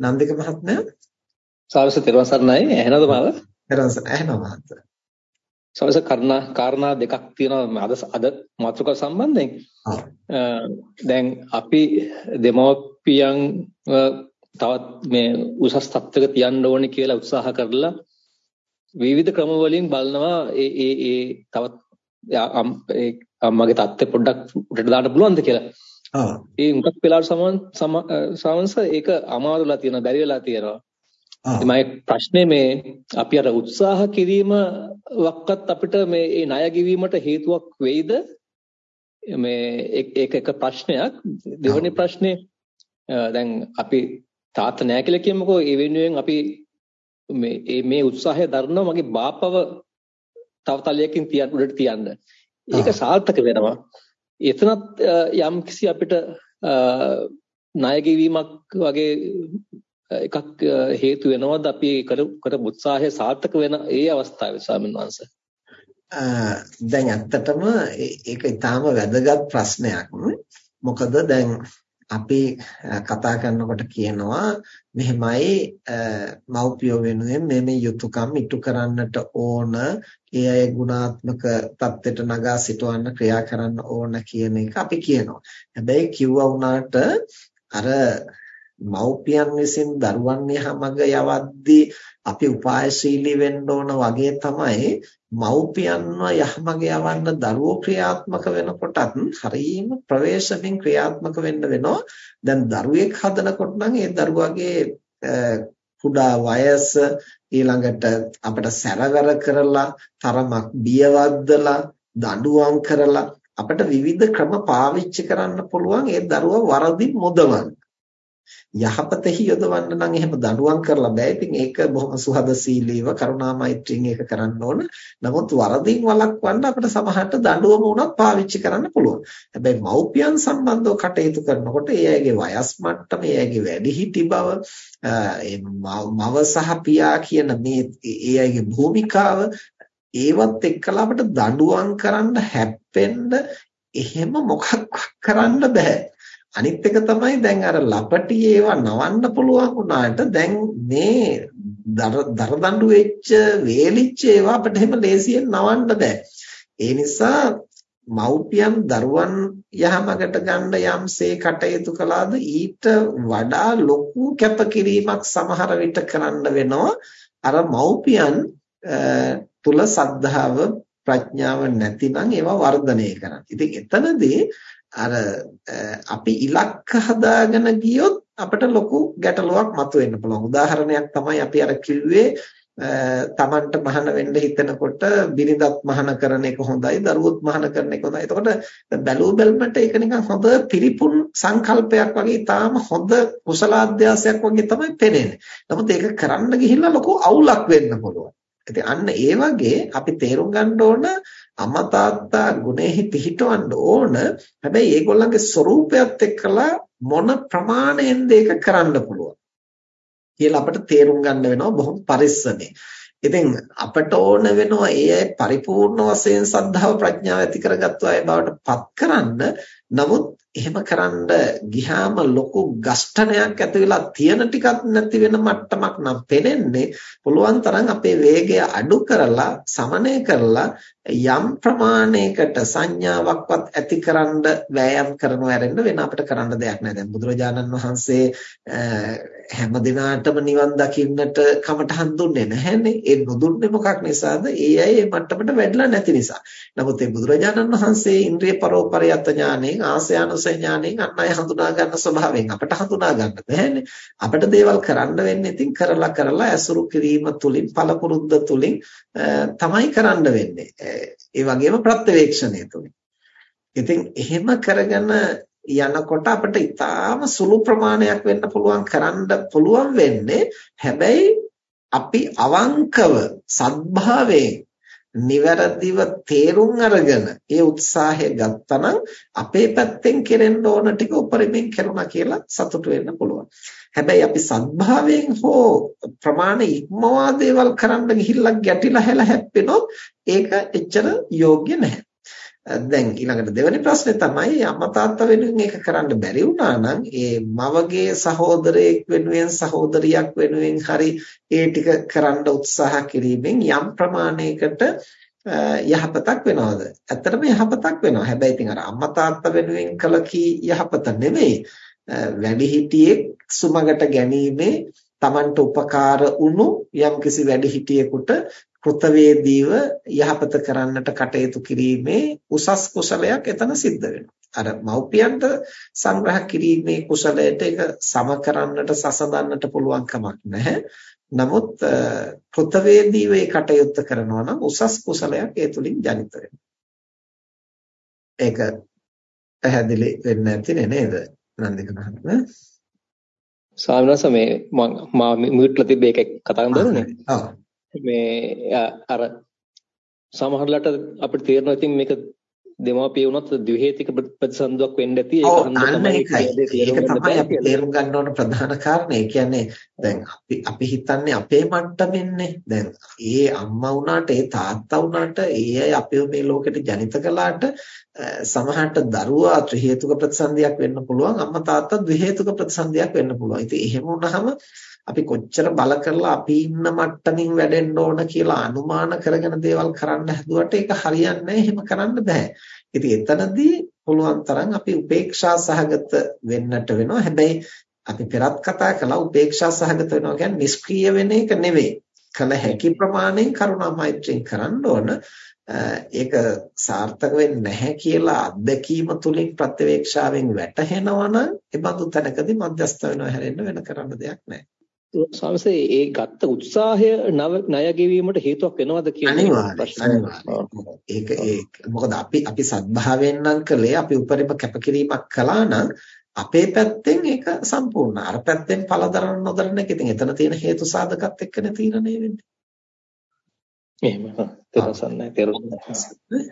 නන්දික මහත්මයා සාරස තෙරුවන් සරණයි ඇහෙනවද මාව? තෙරුවන් සරණයි ඇහෙනවා මහත්තයා. සාරස කාරණා කාරණා දෙකක් තියෙනවා අද අද මාතෘකාව සම්බන්ධයෙන්. දැන් අපි දෙමෝපියන් තවත් මේ උසස් තත්ත්වයක තියන්න ඕනේ කියලා උත්සාහ කරලා විවිධ ක්‍රම වලින් බලනවා ඒ ඒ ඒ තවත් අම්මගේ තත්ත්වය පොඩ්ඩක් උඩට දාන්න පුළුවන්ද කියලා. ආ ඒ උන්කක් වෙලාවට සමන් සමන්ස ඒක අමාරුලා තියෙනවා බැරි වෙලා තියෙනවා. මම ප්‍රශ්නේ මේ අපි අර උත්සාහ කිරීම වක්කත් අපිට මේ ඒ ණය ගෙවීමට හේතුවක් වෙයිද? මේ ඒක එක ප්‍රශ්නයක්. දෙවෙනි ප්‍රශ්නේ දැන් අපි තාත්තා නැහැ කියලා කියමුකෝ ඒ වෙනුවෙන් අපි මේ මේ උත්සාහය දරනවා මගේ බාපව තව තලයකින් තියන්න උඩට තියන්න. ඒක සාර්ථක වෙනවා. එතනත් යම් කිසි අපිට ණය ගෙවීමක් වගේ එකක් හේතු වෙනවද? අපි කර කර උත්සාහය සාර්ථක වෙන ඒ අවස්ථාවේ ස්වාමීන් වහන්සේ. දැන් ඇත්තටම ඒක ඊටාම වැදගත් ප්‍රශ්නයක්. මොකද දැන් අපි කතා කරනකොට කියනවා මෙහෙමයි මව්පියෝ වෙනුවෙන් මේ මේ යුතුයකම් ඉටු කරන්නට ඕන ඒ අය ගුණාත්මක தත්ත්වයට නගා සිටවන්න ක්‍රියා කරන්න ඕන කියන එක අපි කියනවා. හැබැයි කිව්වා වුණාට අර මව්පියන් විසින් දරුවන් යහමඟ යවද්දී අපි උපායශීලී වෙන්න ඕන වගේ තමයි මව්පියන්ව යහමඟ යවන්න දරුවෝ ක්‍රියාත්මක වෙනකොටත් හරියම ප්‍රවේශමින් ක්‍රියාත්මක වෙන්න වෙනවා. දැන් දරුවෙක් හදනකොට නම් ඒ දරුවාගේ කුඩා වයස ඊළඟට අපිට සැරවැර කරලා තරමක් බියවද්දලා දඬුවම් කරලා අපිට විවිධ ක්‍රම පාවිච්චි කරන්න පුළුවන් ඒ දරුවා වරදින් මොදවන්න. යහපතෙහි යොදවන්න නම් එහෙම දඬුවම් කරලා බෑ. ඉතින් ඒක බොහොම සුහදශීලීව කරුණා මෛත්‍රියෙන් ඒක කරන්න ඕන. නමුත් වරදින් වළක්වන්න අපිට සමහරට දඬුවම උනත් පාවිච්චි කරන්න පුළුවන්. හැබැයි මව්පියන් සම්බන්ධව කටයුතු කරනකොට ඒ අයගේ වයස් මට්ටම, ඒ අයගේ වැඩිහිටි බව, මව සහ පියා කියන මේ ඒ අයගේ භූමිකාව ඒවත් එක්කලා අපිට දඬුවම් කරන්න හැප්පෙන්න එහෙම මොකක් කරන්න බෑ. අනිත් එක තමයි දැන් අර ලපටි ඒවා නවන්න පුළුවන් වුණාට දැන් මේ දරදඬු වෙච්ච වේලිච්ච ඒවා අපිට එහෙම ලේසියෙන් නවන්න බෑ. ඒ නිසා මව්පියන් දරුවන් යහමගට ගන්න යම්සේ කටයුතු කළාද ඊට වඩා ලොකු කැපකිරීමක් සමහර විට කරන්න වෙනවා අර මව්පියන් තුල සද්ධාව ප්‍රඥාව නැතිනම් ඒවා වර්ධනය කරන්න. ඉතින් එතනදී අර අපි ඉලක්ක හදාගෙන ගියොත් අපිට ලොකු ගැටලුවක් මතුවෙන්න පුළුවන්. උදාහරණයක් තමයි අපි අර කිව්වේ තමන්ට මහාන වෙන්න හිතනකොට බිරිඳත් මහාන කරන එක හොඳයි දරුවොත් මහාන කරන එක හොඳයි. එතකොට බැලූ බැලමට ඒක නිකන් හොඳ පිරිපුන් සංකල්පයක් වගේ තාම හොඳ කුසලාධ්‍යාසයක් වගේ තමයි පේන්නේ. නමුත් ඒක කරන්න ගිහිල්ලා ලොකු අවුලක් වෙන්න පුළුවන්. ඉතින් අන්න ඒ වගේ අපි තේරුම් ගන්න ඕන අම්මා තාත්තා ගුණෙහි පිහිටවන්න ඕන. හැබැයි ඒගොල්ලන්ගේ ස්වરૂපයත් එක්කලා මොන ප්‍රමාණයෙන්ද ඒක කරන්න පුළුවන් කියලා අපිට තේරුම් ගන්න වෙනවා බොහොම පරිස්සමෙන්. ඉතින් අපට ඕන වෙනවා ඒ අය පරිපූර්ණ වශයෙන් සද්ධාව ප්‍රඥාව ඇති කරගත්තු අය බවට පත් කරන්න. නමුත් එහෙම කරන්න ගියාම ලොකු ගෂ්ඨනයක් ඇති වෙලා තියෙන ටිකක් නැති වෙන මට්ටමක් නම් පෙනෙන්නේ පුළුවන් තරම් අපේ වේගය අඩු කරලා සමනය කරලා යම් ප්‍රමාණයකට සංඥාවක්වත් ඇතිකරන වෑයම් කරනව ඇරෙන්න වෙන අපිට කරන්න දෙයක් නැහැ දැන් බුදුරජාණන් වහන්සේ හැම දිනාටම නිවන් දකින්නට කමටහන් දුන්නේ නැහැනේ. ඒ නොදුන්නේ මොකක් නිසාද? ඒ අය මේ මට්ටමට වැඩිලා නැති නිසා. නමුත් ඒ බුදුරජාණන් වහන්සේ ඉන්ද්‍රිය පරෝපරියත් ඥාණයෙන් ආසයානුස ඥාණයෙන් අන් අය හඳුනා ගන්න ස්වභාවයෙන් අපිට හඳුනා ගන්න බැහැනේ. අපිට දේවල් කරන්න වෙන්නේ ඉතින් කරලා කරලා ඇසුරු කිරීම තුලින් පළපුරුද්ද තුලින් තමයි කරන්න වෙන්නේ. ඒ වගේම ප්‍රත්‍යවේක්ෂණය තුලින්. ඉතින් එහෙම කරගෙන යනකොට අපිට ඊටාම සුළු ප්‍රමාණයක් වෙන්න පුළුවන් කරන්න පුළුවන් වෙන්නේ හැබැයි අපි අවංකව සත්භාවයෙන් නිවැරදිව තේරුම් අරගෙන ඒ උත්සාහය ගත්තනම් අපේ පැත්තෙන් කෙරෙන්න ඕන ටික උපරිමයෙන් කෙරුණා කියලා සතුටු වෙන්න පුළුවන්. හැබැයි අපි සත්භාවයෙන් හෝ ප්‍රමාණ ඉක්මවා දේවල් කරන්න ගිහිල්ලා ගැටිලා හැල හැප්පෙනොත් ඒක එච්චර යෝග්‍ය නැහැ. දැන් ඊළඟට දෙවෙනි ප්‍රශ්නේ තමයි අම්මා තාත්තා වෙනුවෙන් ඒක කරන්න බැරි වුණා නම් ඒ මවගේ සහෝදරයෙක් වෙනුවෙන් සහෝදරියක් වෙනුවෙන් හරි ඒ ටික කරන්න උත්සාහ කිරීමෙන් යම් ප්‍රමාණයකට යහපතක් වෙනවද? ඇත්තටම යහපතක් වෙනවා. හැබැයි ඉතින් අර අම්මා තාත්තා වෙනුවෙන් කළ කී යහපත නෙමෙයි. වැඩිහිටියෙක් සුමගට ගැනීමේ Tamanට උපකාර වුණු යම්කිසි වැඩිහිටියෙකුට කෘතවේදීව යහපත කරන්නට කටයුතු කිරීමේ උසස් කුසලයක් එතන සිද්ධ වෙනවා. අර මව්පියන්ට සංග්‍රහ කිරීමේ කුසලයට ඒක සම කරන්නට සසඳන්නට පුළුවන් කමක් නැහැ. නමුත් කෘතවේදීව ඒ කටයුත්ත කරනවා නම් උසස් කුසලයක් ඒ තුලින් ජනිත වෙනවා. ඒක පැහැදිලි වෙන්නේ නැතිනේ නේද? නන්දික මහත්මයා. ස්වාමීන් වහන්සේ මේ මම මියුට්ලා තිබ්බ එක කතා කරනවනේ. ඔව්. මේ අර සමහරලාට අපිට තේරෙනවා ඉතින් මේක දෙමාපිය වුණත් ද්විහේතික ප්‍රතිසන්දුවක් වෙන්න ඇති ඒක තමයි අපි තේරුම් ගන්න ඕන ප්‍රධාන කාරණේ. ඒ කියන්නේ දැන් අපි අපි හිතන්නේ අපේ මට්ටමින්නේ. දැන් ඒ අම්මා වුණාට ඒ තාත්තා වුණාට ඒ අය අපිව මේ ලෝකෙට ජනිත කළාට සමහරට දරුවා ත්‍රි හේතුක ප්‍රතිසන්දියක් වෙන්න පුළුවන්. අම්මා තාත්තා ද්වි හේතුක ප්‍රතිසන්දියක් වෙන්න පුළුවන්. ඉතින් එහෙම වුණාම අපි කොච්චර බල කරලා අපි ඉන්න මට්ටමින් වැඩෙන්න ඕන කියලා අනුමාන කරගෙන දේවල් කරන්න හැදුවට ඒක හරියන්නේ නැහැ. එහෙම කරන්න බෑ. ඉතින් එතනදී පුළුවන් තරම් අපි උපේක්ෂා සහගත වෙන්නට වෙනවා. හැබැයි අපි පෙරත් කතා කළා උපේක්ෂා සහගත වෙනවා කියන්නේ නිෂ්ක්‍රීය වෙන එක නෙවෙයි. කල හැකි ප්‍රමාණයෙන් කරුණා මෛත්‍රියෙන් කරන්න ඕන. ඒක සාර්ථක වෙන්නේ නැහැ කියලා අත්දැකීම තුලින් ප්‍රත්‍යවේක්ෂාවෙන් වැටහෙනවා නම් ඒ බඳු තැනකදී මධ්‍යස්ථ වෙනවා හැරෙන්න වෙන කරන්න දෙයක් නැහැ. ස්වාමීසේ ඒ ගත්ත උත්සාහය ණය ගෙවීමට හේතුවක් වෙනවද කියන ඒක ඒ මොකද අපි අපි සත්භාවයෙන් නම් කළේ අපි උපරිම කැපකිරීමක් කළා නම් අපේ පැත්තෙන් ඒක සම්පූර්ණ. අර පැත්තෙන් පළදරන නොදරන එක ඉතින් එතන තියෙන හේතු සාධකත් එක්කනේ තීරණය වෙන්නේ. එහෙම. තේරුම් ගන්න.